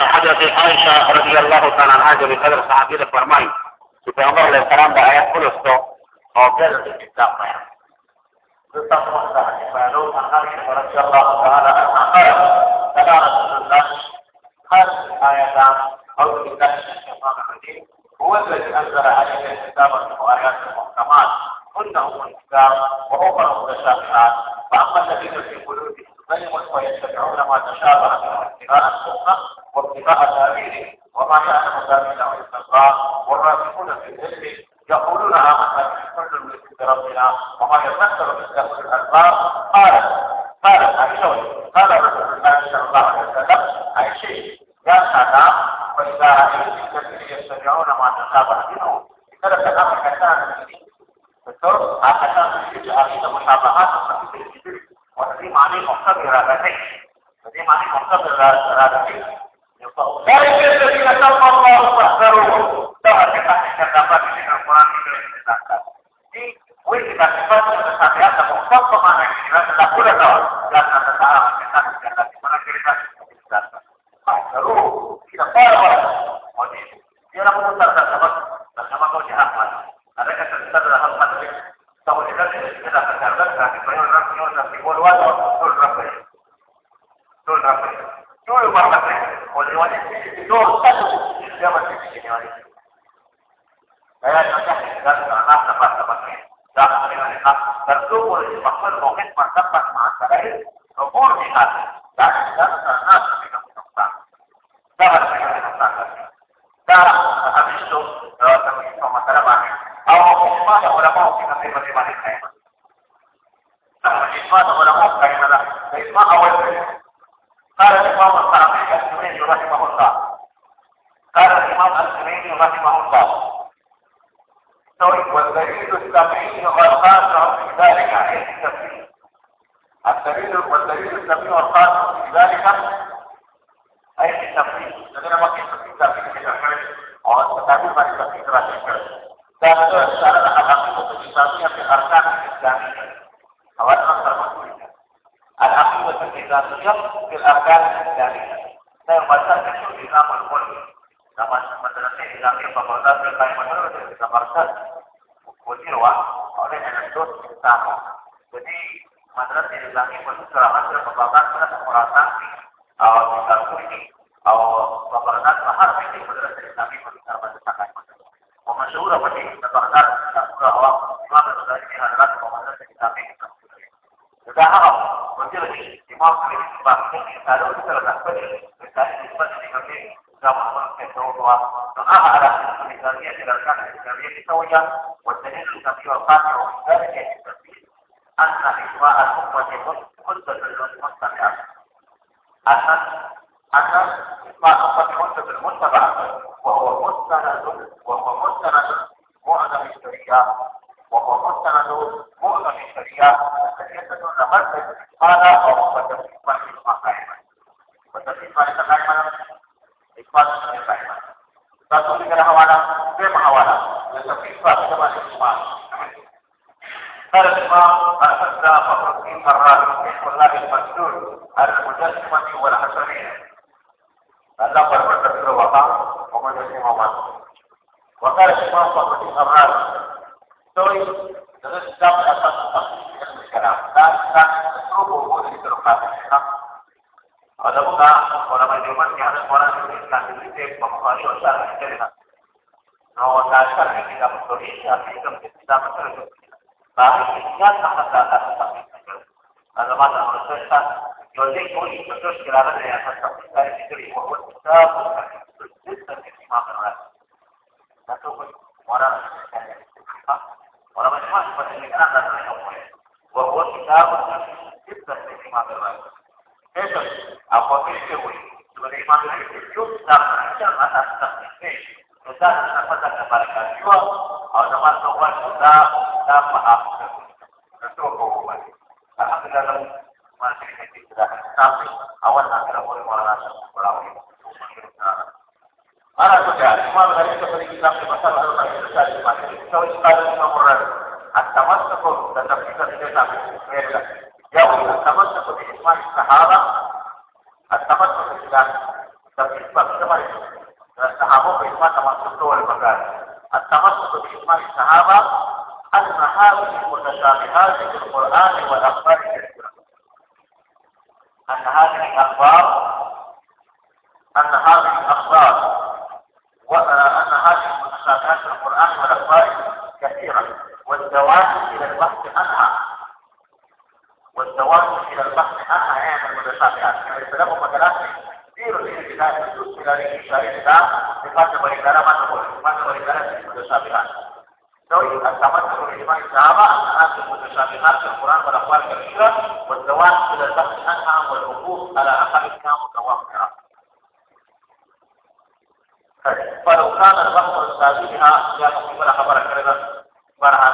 حضرت عائشة رضي الله تعالى عنها جو قدر صحابی نے فرمائی کہ پیغمبر علیہ السلام کا آیت خلص تو اور پھر اتفاق ہے رضي الله تعالى عنها قال قال رسول الله هذه الآيتان أو بالله من الشيطان الرجيم هو الذي أنزل عليك الكتاب وآيات المحكمات هن أم الكتاب وأخر متشابهات فأما الذين في قلوبهم زيغ ويتبعون ما تشابه منه ابتغاء السنة واتباع تابعه وما يعلم ذلك الا الله والراسخون في العلم يقولون امنا كل من بربنا وما يتذكر من ذكر الالباب قال قال عائشه قال رسول الله صلى الله عليه وسلم عائشه يا سلام فاذا رأيت الذين يستمعون ما تشابه منه ترك الامر كان الدرس عشان تجد عقيده مشابهات خفيفه الجبل وتقيم عليه مقتضي رغبتين تقيم عليه مقتضي رغبتين Mereka ketika tanpa Allah baru Tuhan kita tidak kita dikembang dan kita Jadi, wih kita sifat kesesatan atau ke mana kita tetap udah tahu. Dan kita tetap kita tidak dapat كلمة إجماع أول قال الإمام الصحابي السميني رحمه الله قال الإمام السميني رحمه الله والدليل السمعي والخاص في ذلك عليه التفسير الدليل والدليل السمعي والخاص في ذلك أي التفسير لأننا ما في تفسير تفسير في الأحوال أو التفسير ما في تفسير راشد dan itu secara al-haqiqah Islamiyah fi Al-haqiqah Islamiyah fi arkan Islamiyah. Saya membaca itu di nama al-Qur'an. Nama madrasah Islamiyah Fakultas Ilmu Madrasah di Kamarsan. Wajirwa oleh Enesdos Sama. Jadi madrasah Islamiyah itu ceramah dan pembahasan pada pemerasan awal tinggal ini. Awal pemerasan mahar ini madrasah Islamiyah pada pemerasan ومشهورة ودي نتحدث نقول أواق إمام الغزالي في هذا ومعنى الكتابين إذا عرف وجل آخر باقي قالوا ترى تقبل مثال نسبة لكمية سوري dengan sedang dapat dengan sekarang dan dan seluruh buku di terukah ada buka orang Jerman yang ada orang yang tidak dididik memahami usaha jadi Nah, dasar yang kita Indonesia kita kita betul Tapi ingat akan data tetapi ada masa proses Jadi kuli betul sekiranya yang akan dari itu di bawah kita bukan itu dan lima belas. ini kita bukan itu dan lima belas. Itu apa itu kuli sebagai lima belas itu sudah macam masa seperti ini. Kita dapat kepada jiwa, ada masa sudah sudah paham betul hukuman. Alhamdulillah masih tidak sampai awal akhir boleh merasa Mana sudah, semua dari seperti kita di masa lalu kami besar di masa ini. Kalau kita ada At-tamas sekul tetap kita tidak فلو كان البحر سابقها يا محمد خبر كذا مرحبا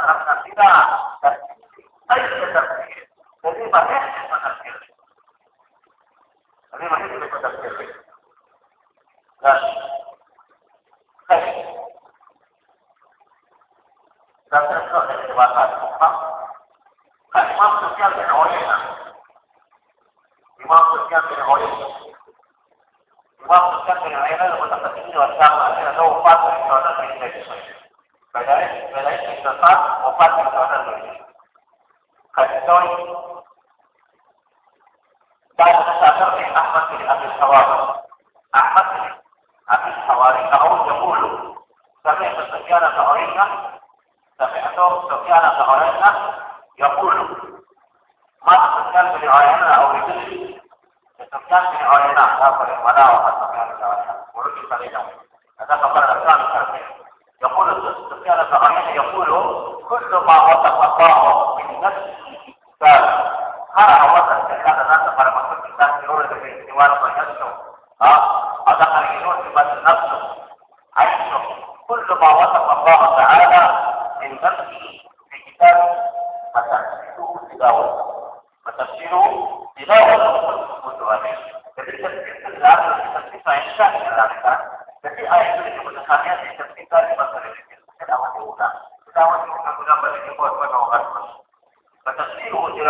Kata sahabat yang Ahmad bin Abdul Sawab.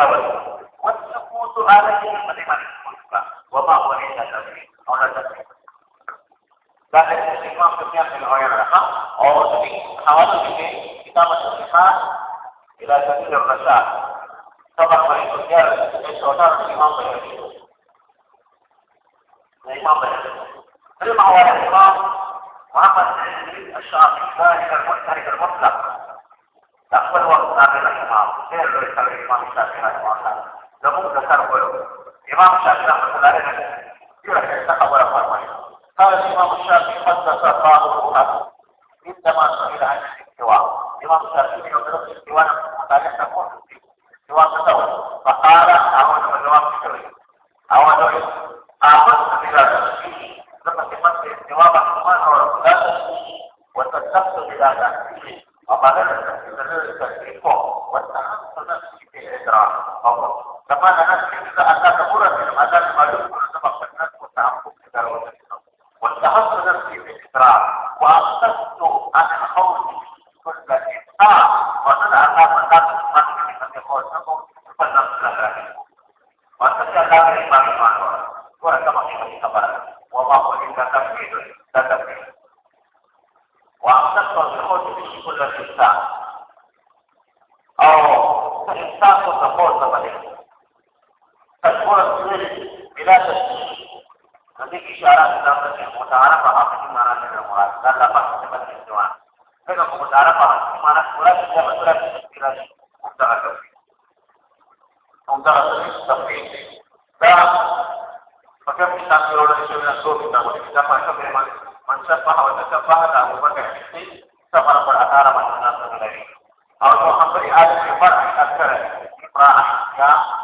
الكرامة والسكوت عليهم لمن خلف وما هو إلا تدريب أو لا تدريب بعد الاستقامة في سياق الغير الرحمة أو حاولت به كتابة إلى سبيل الرشاد طبعا فريق الرجال ليس الإمام بيعجبه الإمام بيعجبه رمى الإمام وعقد الشافعي ذلك المشترك المطلق شافعي رحمه الله شيخ الاسلام الامام الشافعي رحمه الله زمون ذكر قوله الامام الشافعي رحمه الله عليه يرجع الثقه ولا فرمان قال الامام الشافعي قد ذكر بعض عندما سئل عن الاستواء الامام الشافعي يدرس الاستواء متعلق تكون استواء تسوى فقال اعوذ بالله من الشر اعوذ بالله والتخلص النفسي في الإسراء فقط كما أنا أذكر أن تكبر في المدى أو محمد آدم الفرح السلفي راح.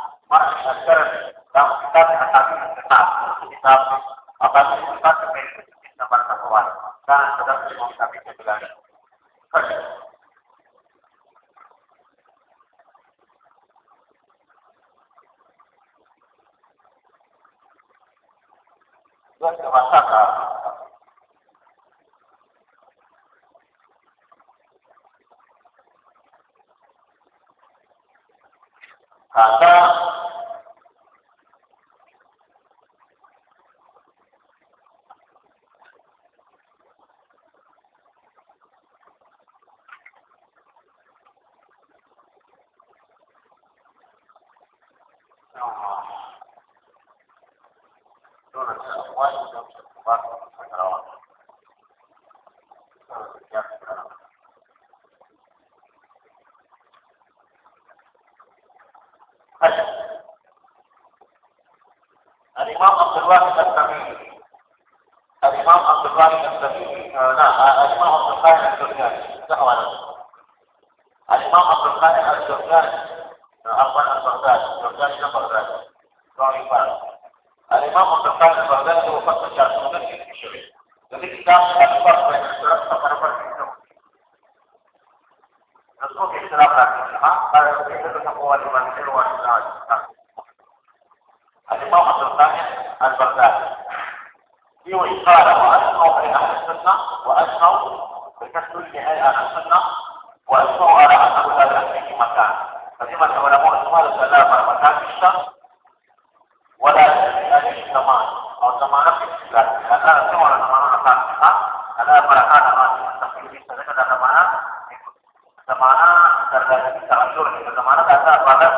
Al-Fatihah ada berkat sama tapi misalnya ada mana? Ada mana? Terjadi salah sur ada mana? Ada bagas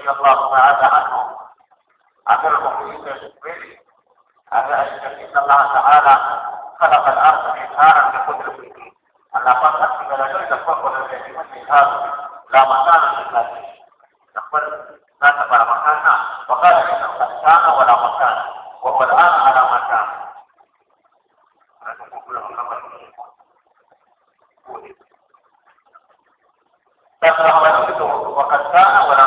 رضي الله تعالى عنه عن المحيط به على أن الله تعالى خلق الأرض إظهارا لقدرته أن لقد أكمل ليلة فقر الذي إظهار لا مكان لله نقبل لا تبر مكانا وقال إنه قد كان ولا مكان وهو الآن على مكان تفرح وقد كان ولا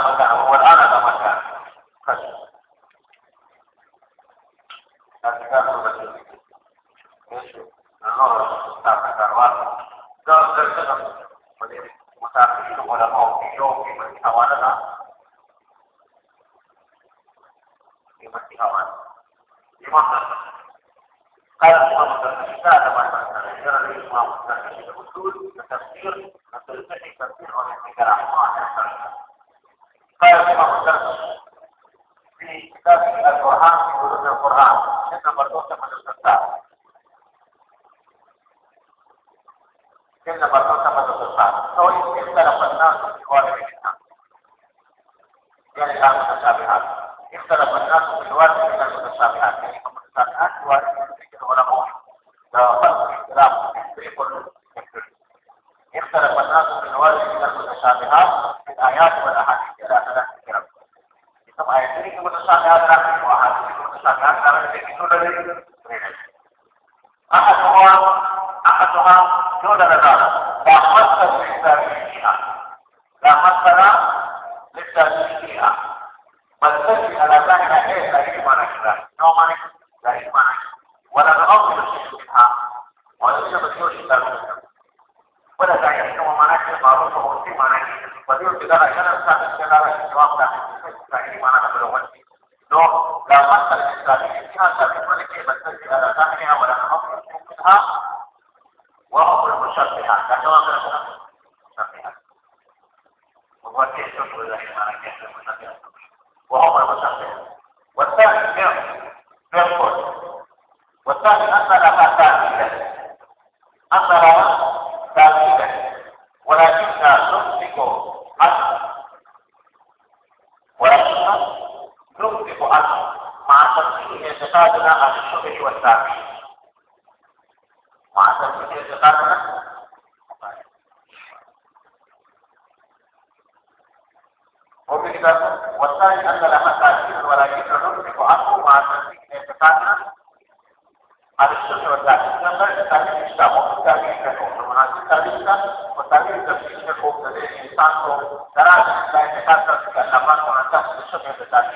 negara Allah kalau Imam di kitab Al-Quran di Al-Quran nomor 2 sama peserta. Yang nomor 2 sama peserta. So, ini kita dapatkan di luar dari kita. Yang kita mutasyabihat. Kita dapatkan di luar dari kita mutasyabihat. Jadi, kemutasyabihat luar dari kita orang umum. Dapat istilah istri pun kita dapatkan di luar dari kita mutasyabihat. Di ayat pada hadis tidak ada pikiran. Kita ayat ini kemutasyabihat adalah dua hadis. Kemutasyabihat karena itu dari أحدها أحدها دون نظارة لا مثل للتابعين لا مثل للتابعين بل تجري على ذلك إيه لا إيمان كذا نوع معنى لا إيمان ولا وهو مناهج معروفه وفي مناهج ودي كده عشان افتح كده على الجواب ده يعني معنى بلغتي لو لما تستخدم فيها تكون والثاني sapi. Masa pikir sekarang kan? Mobil kita wasai adalah masajid, walaupun terus itu aku masa pikir sekarang harus sesuatu. Karena kita mau mencari kekompakan, tadi kita bisa, kekompakan dari insan, karena kita tidak dapat mengatasi sesuatu yang tadi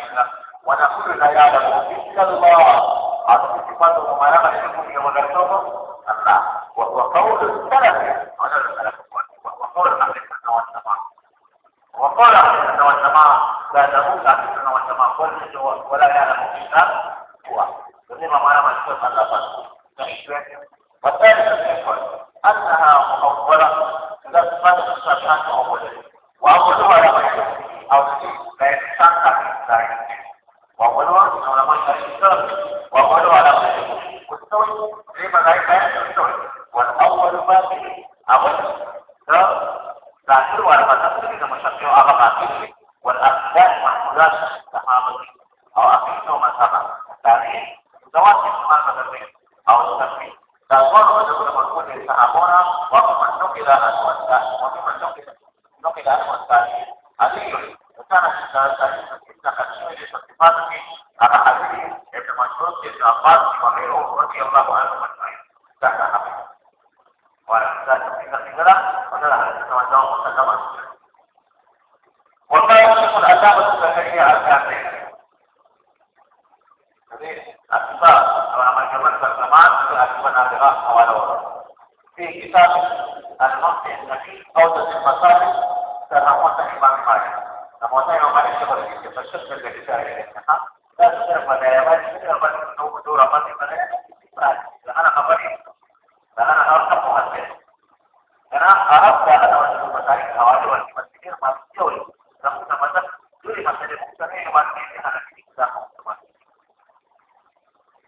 تسمي تقول وجب المنقول للصحابون ومن نقل عنه والثاني ومن نقل نقل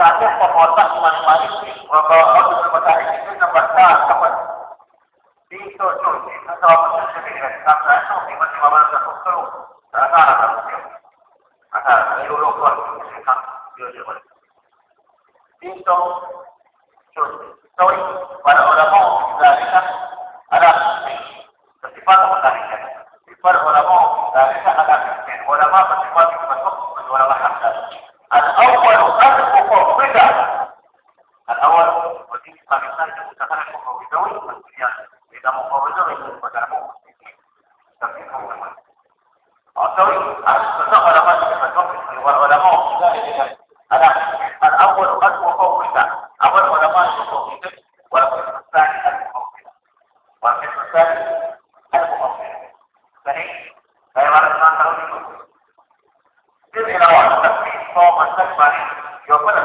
saja pemotak mani-mani Maka aku sebentar itu membaca teman Itu itu Itu sama sesuatu Sampai itu Tiba-tiba merasa Terus Terasa Giving our complete form and ceremony, you're going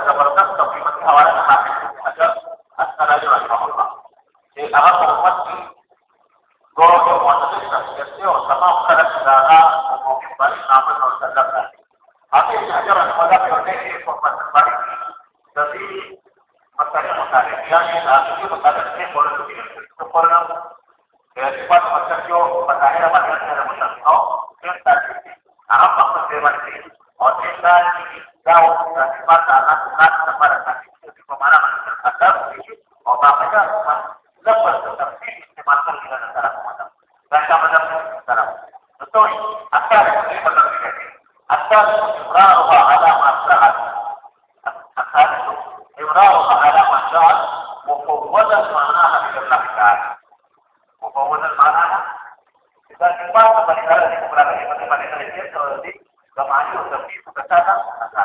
Bagi kuasa bagi cara di di kalau di kemarin untuk di ke sana ke sana.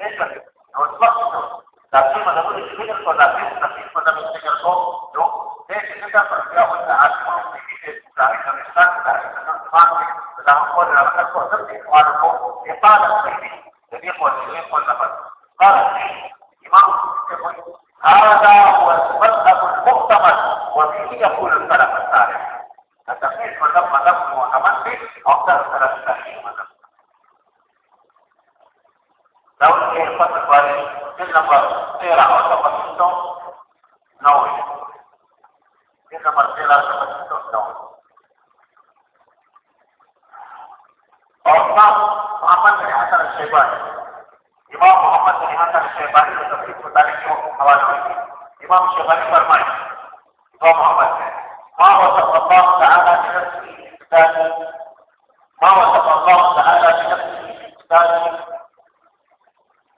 Ini kan harus waktu. Tapi itu kan pada itu pada mendengar kok, no. Saya kita percaya pada asma ini dari kami sangat dari sangat sangat. Dalam kode dalam kode itu ada kok. Kita ini غنيمة المال اللهم عمل ما وصف الله تعالى بنفسه الإنسان ما وصف الله تعالى بنفسه الإنسان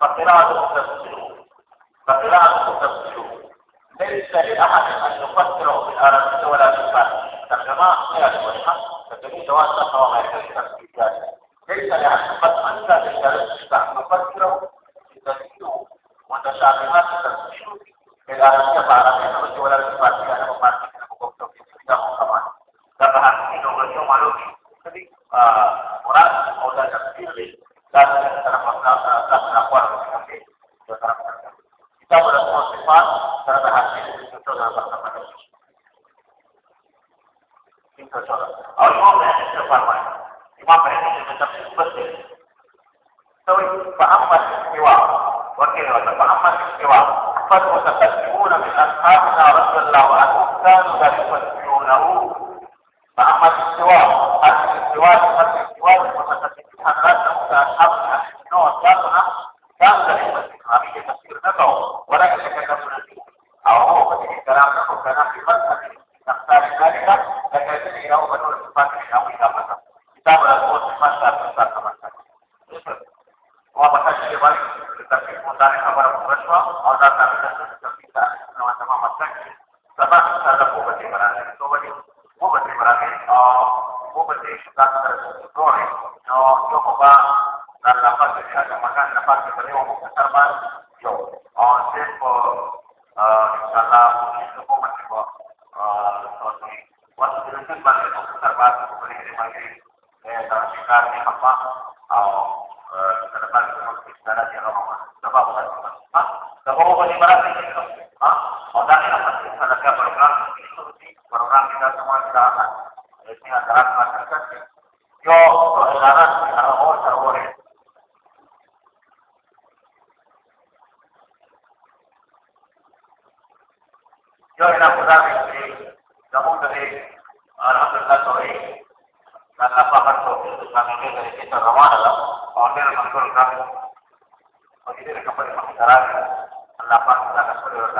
فقراءة تفسيره فقراءة تفسيره ليس لأحد أن يفسره بالآلامية ولا بالفاتحة ترجمة غير وجهة تجميل واسطة وما يحتاج ليس لأحد قد أنت بالشارع الله عنه كانوا لا يفتحونه Gracias.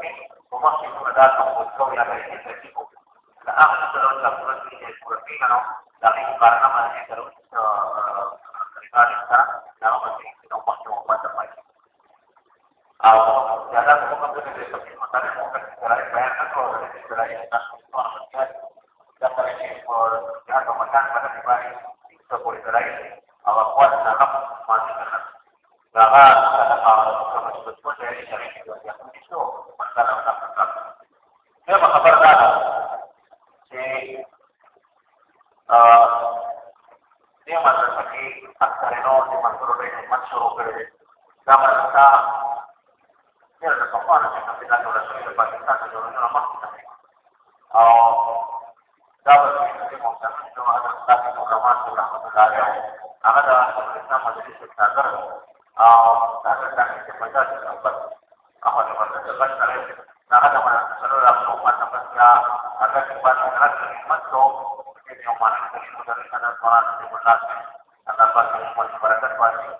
الرسمي ومصر مدات La de la Gracias.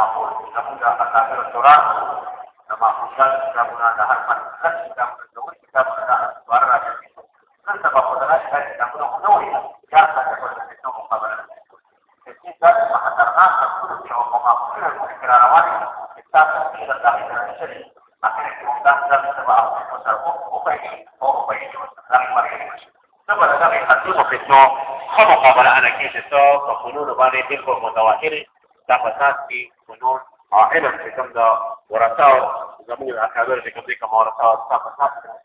apa pun. Kamu tidak akan ada restoran, sama hujan, tidak ada harta, kan tidak menjauhi, tidak ada suara, dan itu. Kan sebab saudara saya tidak menjauhi, ya saja kalau itu mengkabaran. Ketika masyarakat tersebut yang mengakhir pikiran awal, kita tidak dapat terjadi. Akhirnya kemudian dan sebab itu tersebut, apa ini, oh apa ini, dan mari ini. Sebab dari hati itu, kamu kabar anak kita, kamu dulu balik itu mutawatir, dapat hati ilm في كم ده ورثاء زمون الأكابر في كم دي كما ورثاء صفحات Thank